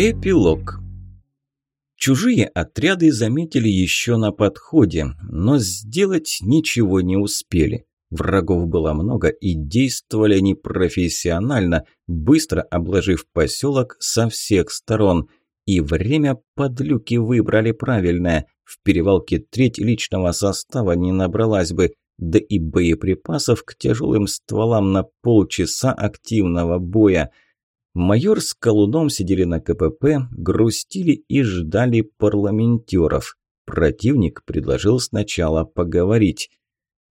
Эпилог Чужие отряды заметили еще на подходе, но сделать ничего не успели. Врагов было много и действовали они профессионально, быстро обложив поселок со всех сторон. И время подлюки выбрали правильное. В перевалке треть личного состава не набралась бы, да и боеприпасов к тяжелым стволам на полчаса активного боя – Майор с Колуном сидели на КПП, грустили и ждали парламентеров. Противник предложил сначала поговорить.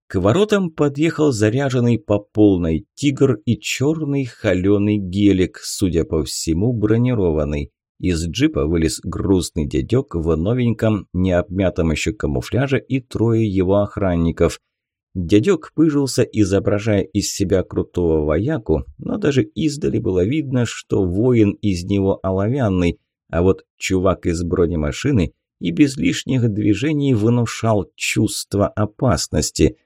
К воротам подъехал заряженный по полной тигр и черный холеный гелик, судя по всему, бронированный. Из джипа вылез грустный дядек в новеньком, необмятом еще камуфляже и трое его охранников – Дядек пыжился, изображая из себя крутого вояку, но даже издали было видно, что воин из него оловянный, а вот чувак из бронемашины и без лишних движений внушал чувство опасности.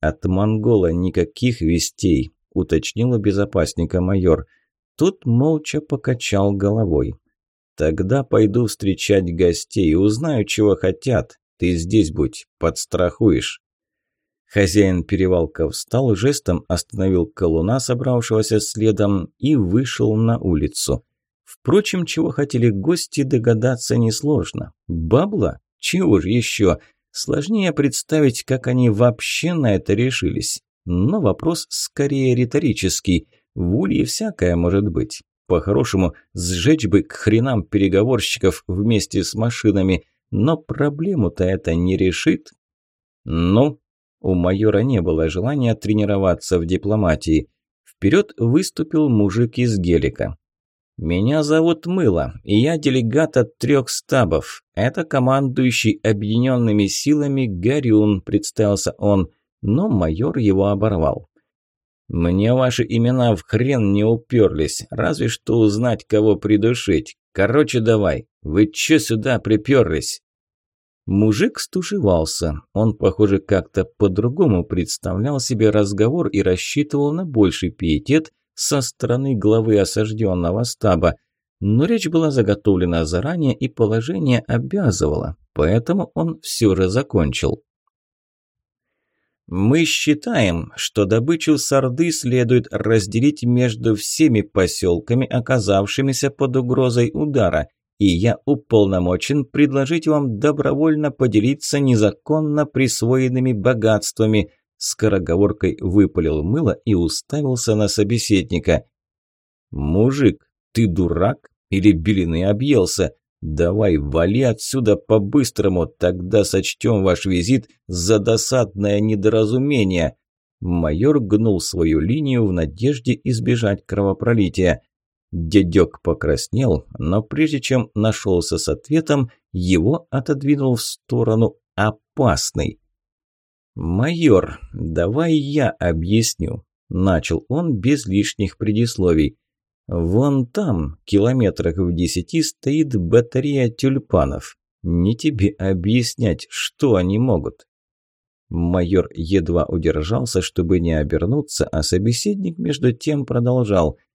«От монгола никаких вестей», – уточнил у безопасника майор. Тут молча покачал головой. «Тогда пойду встречать гостей, узнаю, чего хотят. Ты здесь будь, подстрахуешь». Хозяин перевалка встал, жестом остановил колуна, собравшегося следом, и вышел на улицу. Впрочем, чего хотели гости, догадаться несложно. Бабла? Чего же еще? Сложнее представить, как они вообще на это решились. Но вопрос скорее риторический. В Улье всякое может быть. По-хорошему, сжечь бы к хренам переговорщиков вместе с машинами, но проблему-то это не решит. Ну, у майора не было желания тренироваться в дипломатии. Вперед выступил мужик из гелика. «Меня зовут Мыло, и я делегат от трех стабов. Это командующий объединенными силами Гарюн», – представился он, но майор его оборвал. «Мне ваши имена в хрен не уперлись, разве что узнать, кого придушить. Короче, давай, вы че сюда приперлись?» Мужик стушевался. Он, похоже, как-то по-другому представлял себе разговор и рассчитывал на больший пиетет со стороны главы осажденного стаба. Но речь была заготовлена заранее и положение обязывало, поэтому он все же закончил. Мы считаем, что добычу сарды следует разделить между всеми поселками, оказавшимися под угрозой удара – и я уполномочен предложить вам добровольно поделиться незаконно присвоенными богатствами», скороговоркой выпалил мыло и уставился на собеседника. «Мужик, ты дурак или белины объелся? Давай, вали отсюда по-быстрому, тогда сочтем ваш визит за досадное недоразумение». Майор гнул свою линию в надежде избежать кровопролития. Дедек покраснел, но прежде чем нашелся с ответом, его отодвинул в сторону опасный. «Майор, давай я объясню», – начал он без лишних предисловий. «Вон там, километрах в десяти, стоит батарея тюльпанов. Не тебе объяснять, что они могут». Майор едва удержался, чтобы не обернуться, а собеседник между тем продолжал –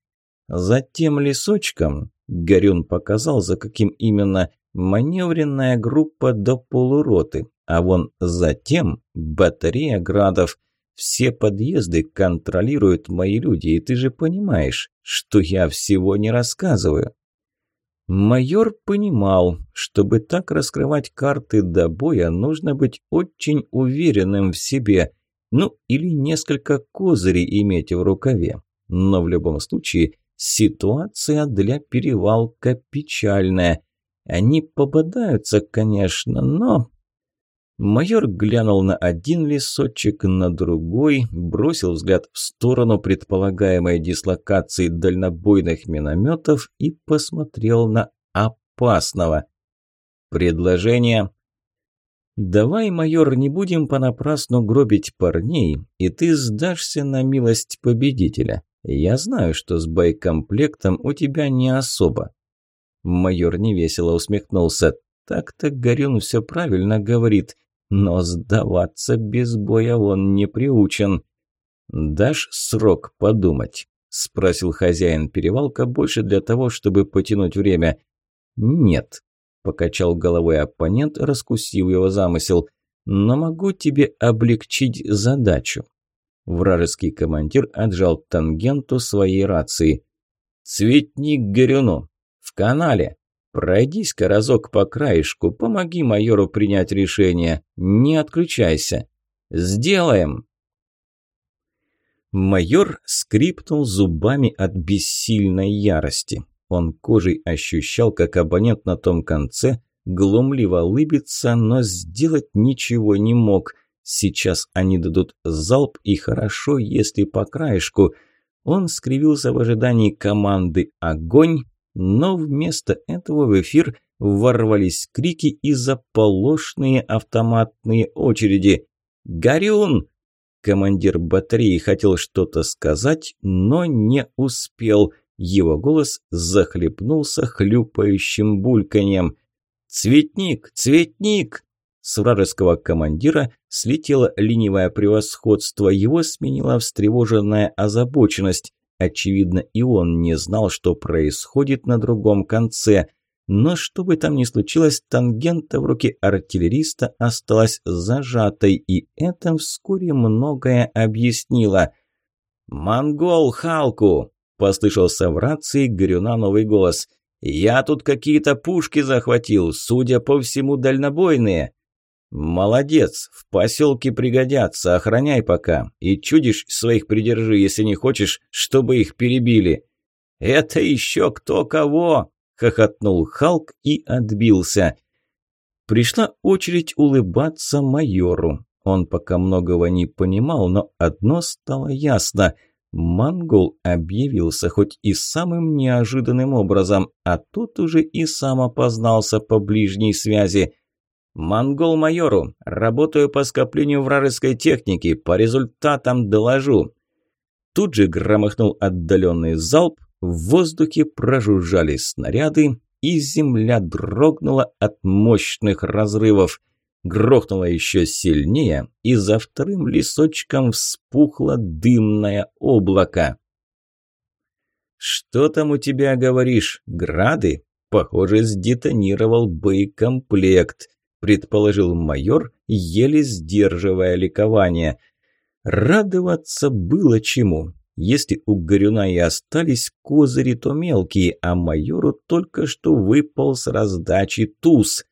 за тем лесочком, Горюн показал, за каким именно, маневренная группа до полуроты, а вон за тем батарея градов. Все подъезды контролируют мои люди, и ты же понимаешь, что я всего не рассказываю. Майор понимал, чтобы так раскрывать карты до боя, нужно быть очень уверенным в себе, ну или несколько козырей иметь в рукаве. Но в любом случае Ситуация для перевалка печальная. Они попадаются, конечно, но... Майор глянул на один лесочек, на другой, бросил взгляд в сторону предполагаемой дислокации дальнобойных минометов и посмотрел на опасного. «Предложение?» «Давай, майор, не будем понапрасну гробить парней, и ты сдашься на милость победителя. «Я знаю, что с боекомплектом у тебя не особо». Майор невесело усмехнулся. «Так-то Горюн все правильно говорит, но сдаваться без боя он не приучен. Дашь срок подумать?» спросил хозяин перевалка больше для того, чтобы потянуть время. «Нет», – покачал головой оппонент, раскусив его замысел, – «но могу тебе облегчить задачу». Вражеский командир отжал тангенту своей рации. «Цветник Горюну! В канале! Пройдись-ка разок по краешку, помоги майору принять решение. Не отключайся!» «Сделаем!» Майор скрипнул зубами от бессильной ярости. Он кожей ощущал, как абонент на том конце глумливо улыбится, но сделать ничего не мог. Сейчас они дадут залп, и хорошо, если по краешку. Он скривился в ожидании команды «Огонь», но вместо этого в эфир ворвались крики и заполошные автоматные очереди. «Горюн!» Командир батареи хотел что-то сказать, но не успел. Его голос захлебнулся хлюпающим бульканьем. «Цветник! Цветник!» С вражеского командира слетело ленивое превосходство, его сменила встревоженная озабоченность. Очевидно, и он не знал, что происходит на другом конце. Но что бы там ни случилось, тангента в руке артиллериста осталась зажатой, и это вскоре многое объяснило. «Монгол Халку!» – послышался в рации Горюна новый голос. «Я тут какие-то пушки захватил, судя по всему, дальнобойные». «Молодец, в поселке пригодятся, охраняй пока. И чудишь своих придержи, если не хочешь, чтобы их перебили». «Это еще кто кого?» – хохотнул Халк и отбился. Пришла очередь улыбаться майору. Он пока многого не понимал, но одно стало ясно. Монгол объявился хоть и самым неожиданным образом, а тут уже и сам опознался по ближней связи. «Монгол майору, работаю по скоплению вражеской техники, по результатам доложу». Тут же громыхнул отдаленный залп, в воздухе прожужжали снаряды, и земля дрогнула от мощных разрывов. Грохнуло еще сильнее, и за вторым лесочком вспухло дымное облако. «Что там у тебя, говоришь, грады?» Похоже, сдетонировал боекомплект, предположил майор, еле сдерживая ликование. Радоваться было чему. Если у Горюна и остались козыри, то мелкие, а майору только что выпал с раздачи туз.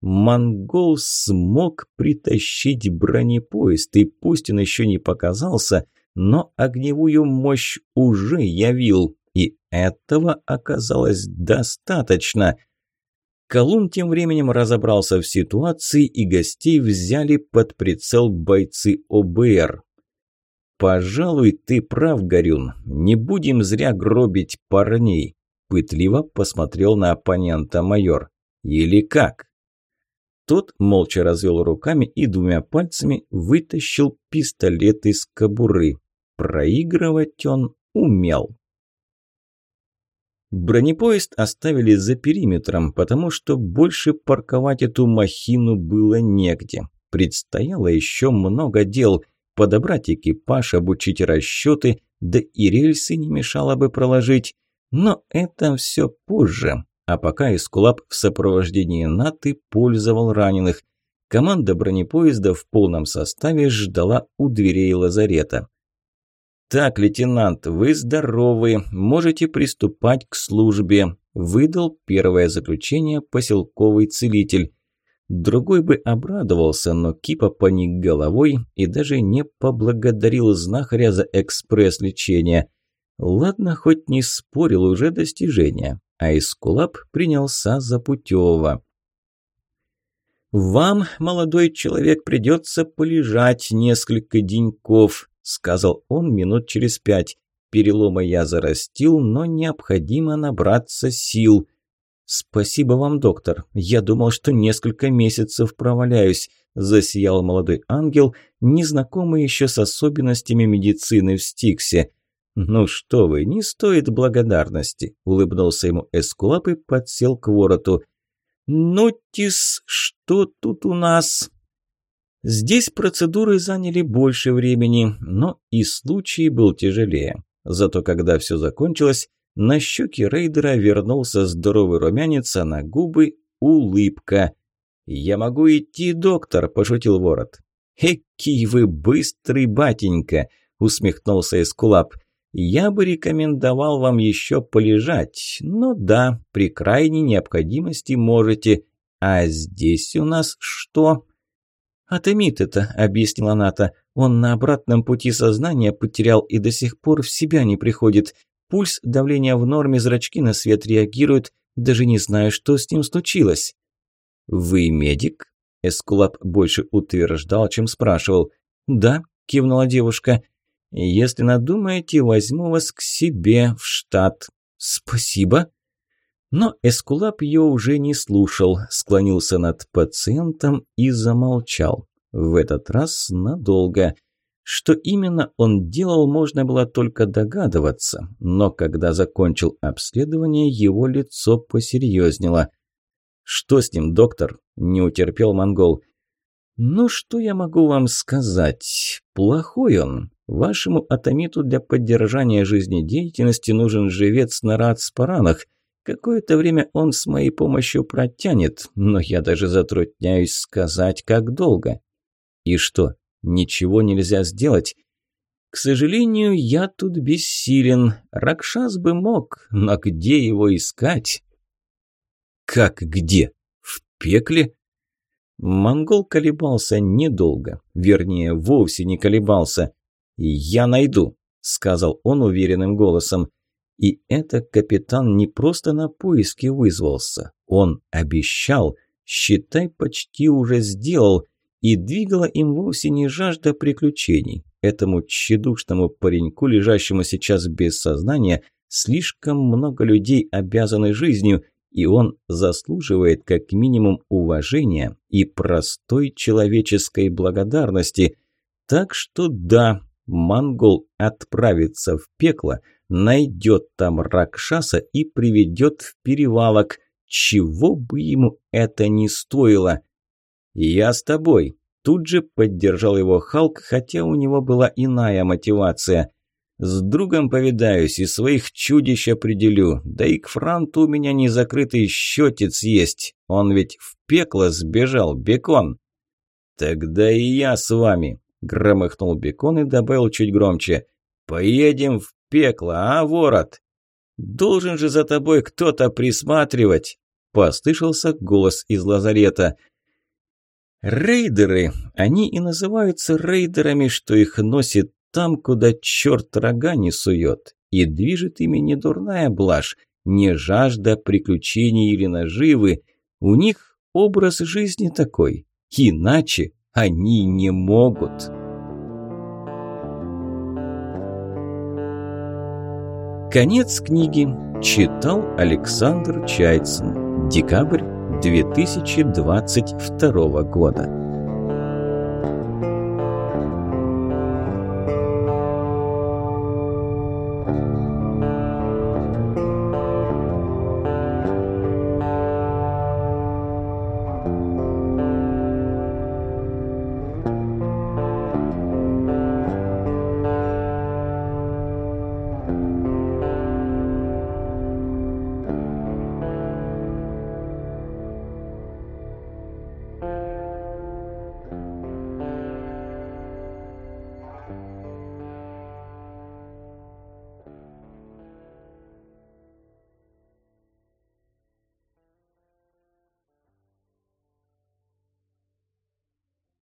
Монгол смог притащить бронепоезд, и пусть он еще не показался, но огневую мощь уже явил, и этого оказалось достаточно. Колун тем временем разобрался в ситуации, и гостей взяли под прицел бойцы ОБР. «Пожалуй, ты прав, Горюн. Не будем зря гробить парней», – пытливо посмотрел на оппонента майор. «Или как?» Тот молча развел руками и двумя пальцами вытащил пистолет из кобуры. Проигрывать он умел. Бронепоезд оставили за периметром, потому что больше парковать эту махину было негде. Предстояло еще много дел – подобрать экипаж, обучить расчеты, да и рельсы не мешало бы проложить. Но это все позже. А пока Эскулап в сопровождении НАТО пользовал раненых. Команда бронепоезда в полном составе ждала у дверей лазарета. «Так, лейтенант, вы здоровы, можете приступать к службе», – выдал первое заключение поселковый целитель. Другой бы обрадовался, но Кипа поник головой и даже не поблагодарил знахаря за экспресс-лечение. Ладно, хоть не спорил уже достижения, а Искулап принялся за Путева. «Вам, молодой человек, придется полежать несколько деньков», – сказал он минут через пять. «Переломы я зарастил, но необходимо набраться сил». «Спасибо вам, доктор. Я думал, что несколько месяцев проваляюсь», – засиял молодой ангел, незнакомый еще с особенностями медицины в Стиксе. «Ну что вы, не стоит благодарности», – улыбнулся ему Эскулап и подсел к вороту. «Ну, Тис, что тут у нас?» Здесь процедуры заняли больше времени, но и случай был тяжелее. Зато когда все закончилось, на щеки рейдера вернулся здоровый румянец, а на губы улыбка. «Я могу идти, доктор», – пошутил ворот. «Экий вы быстрый, батенька!» – усмехнулся Эскулап. «Я бы рекомендовал вам еще полежать, но да, при крайней необходимости можете. А здесь у нас что?» «Атомит это», – объяснила Ната. «Он на обратном пути сознания потерял и до сих пор в себя не приходит. Пульс, давление в норме, зрачки на свет реагируют. Даже не знаю, что с ним случилось». «Вы медик?» Эскулап больше утверждал, чем спрашивал. «Да», – кивнула девушка. «Если надумаете, возьму вас к себе в штат». «Спасибо». Но Эскулап ее уже не слушал, склонился над пациентом и замолчал. В этот раз надолго. Что именно он делал, можно было только догадываться, но когда закончил обследование, его лицо посерьезнело. «Что с ним, доктор?» – не утерпел монгол. «Ну, что я могу вам сказать? Плохой он. Вашему атомиту для поддержания жизнедеятельности нужен живец на рацпаранах». Какое-то время он с моей помощью протянет, но я даже затрудняюсь сказать, как долго. И что, ничего нельзя сделать? К сожалению, я тут бессилен. Ракшас бы мог, но где его искать? Как где? В пекле? Монгол колебался недолго, вернее, вовсе не колебался. «Я найду», — сказал он уверенным голосом. И это капитан не просто на поиски вызвался. Он обещал, считай, почти уже сделал, и двигала им вовсе не жажда приключений. Этому тщедушному пареньку, лежащему сейчас без сознания, слишком много людей обязаны жизнью, и он заслуживает как минимум уважения и простой человеческой благодарности. Так что да, монгол отправится в пекло – найдет там Ракшаса и приведет в перевалок, чего бы ему это ни стоило. «Я с тобой», – тут же поддержал его Халк, хотя у него была иная мотивация. «С другом повидаюсь и своих чудищ определю, да и к Франту у меня незакрытый счетец есть, он ведь в пекло сбежал, Бекон». «Тогда и я с вами», – громыхнул Бекон и добавил чуть громче. «Поедем в пекло, а, ворот? Должен же за тобой кто-то присматривать!» Послышался голос из лазарета. Рейдеры, они и называются рейдерами, что их носит там, куда черт рога не сует. И движет ими не дурная блажь, не жажда приключений или наживы. У них образ жизни такой. Иначе они не могут. Конец книги читал Александр Чайцин. Декабрь 2022 года.